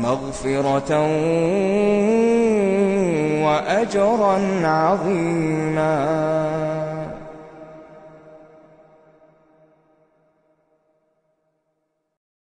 مغفرة وأجرا عظيما.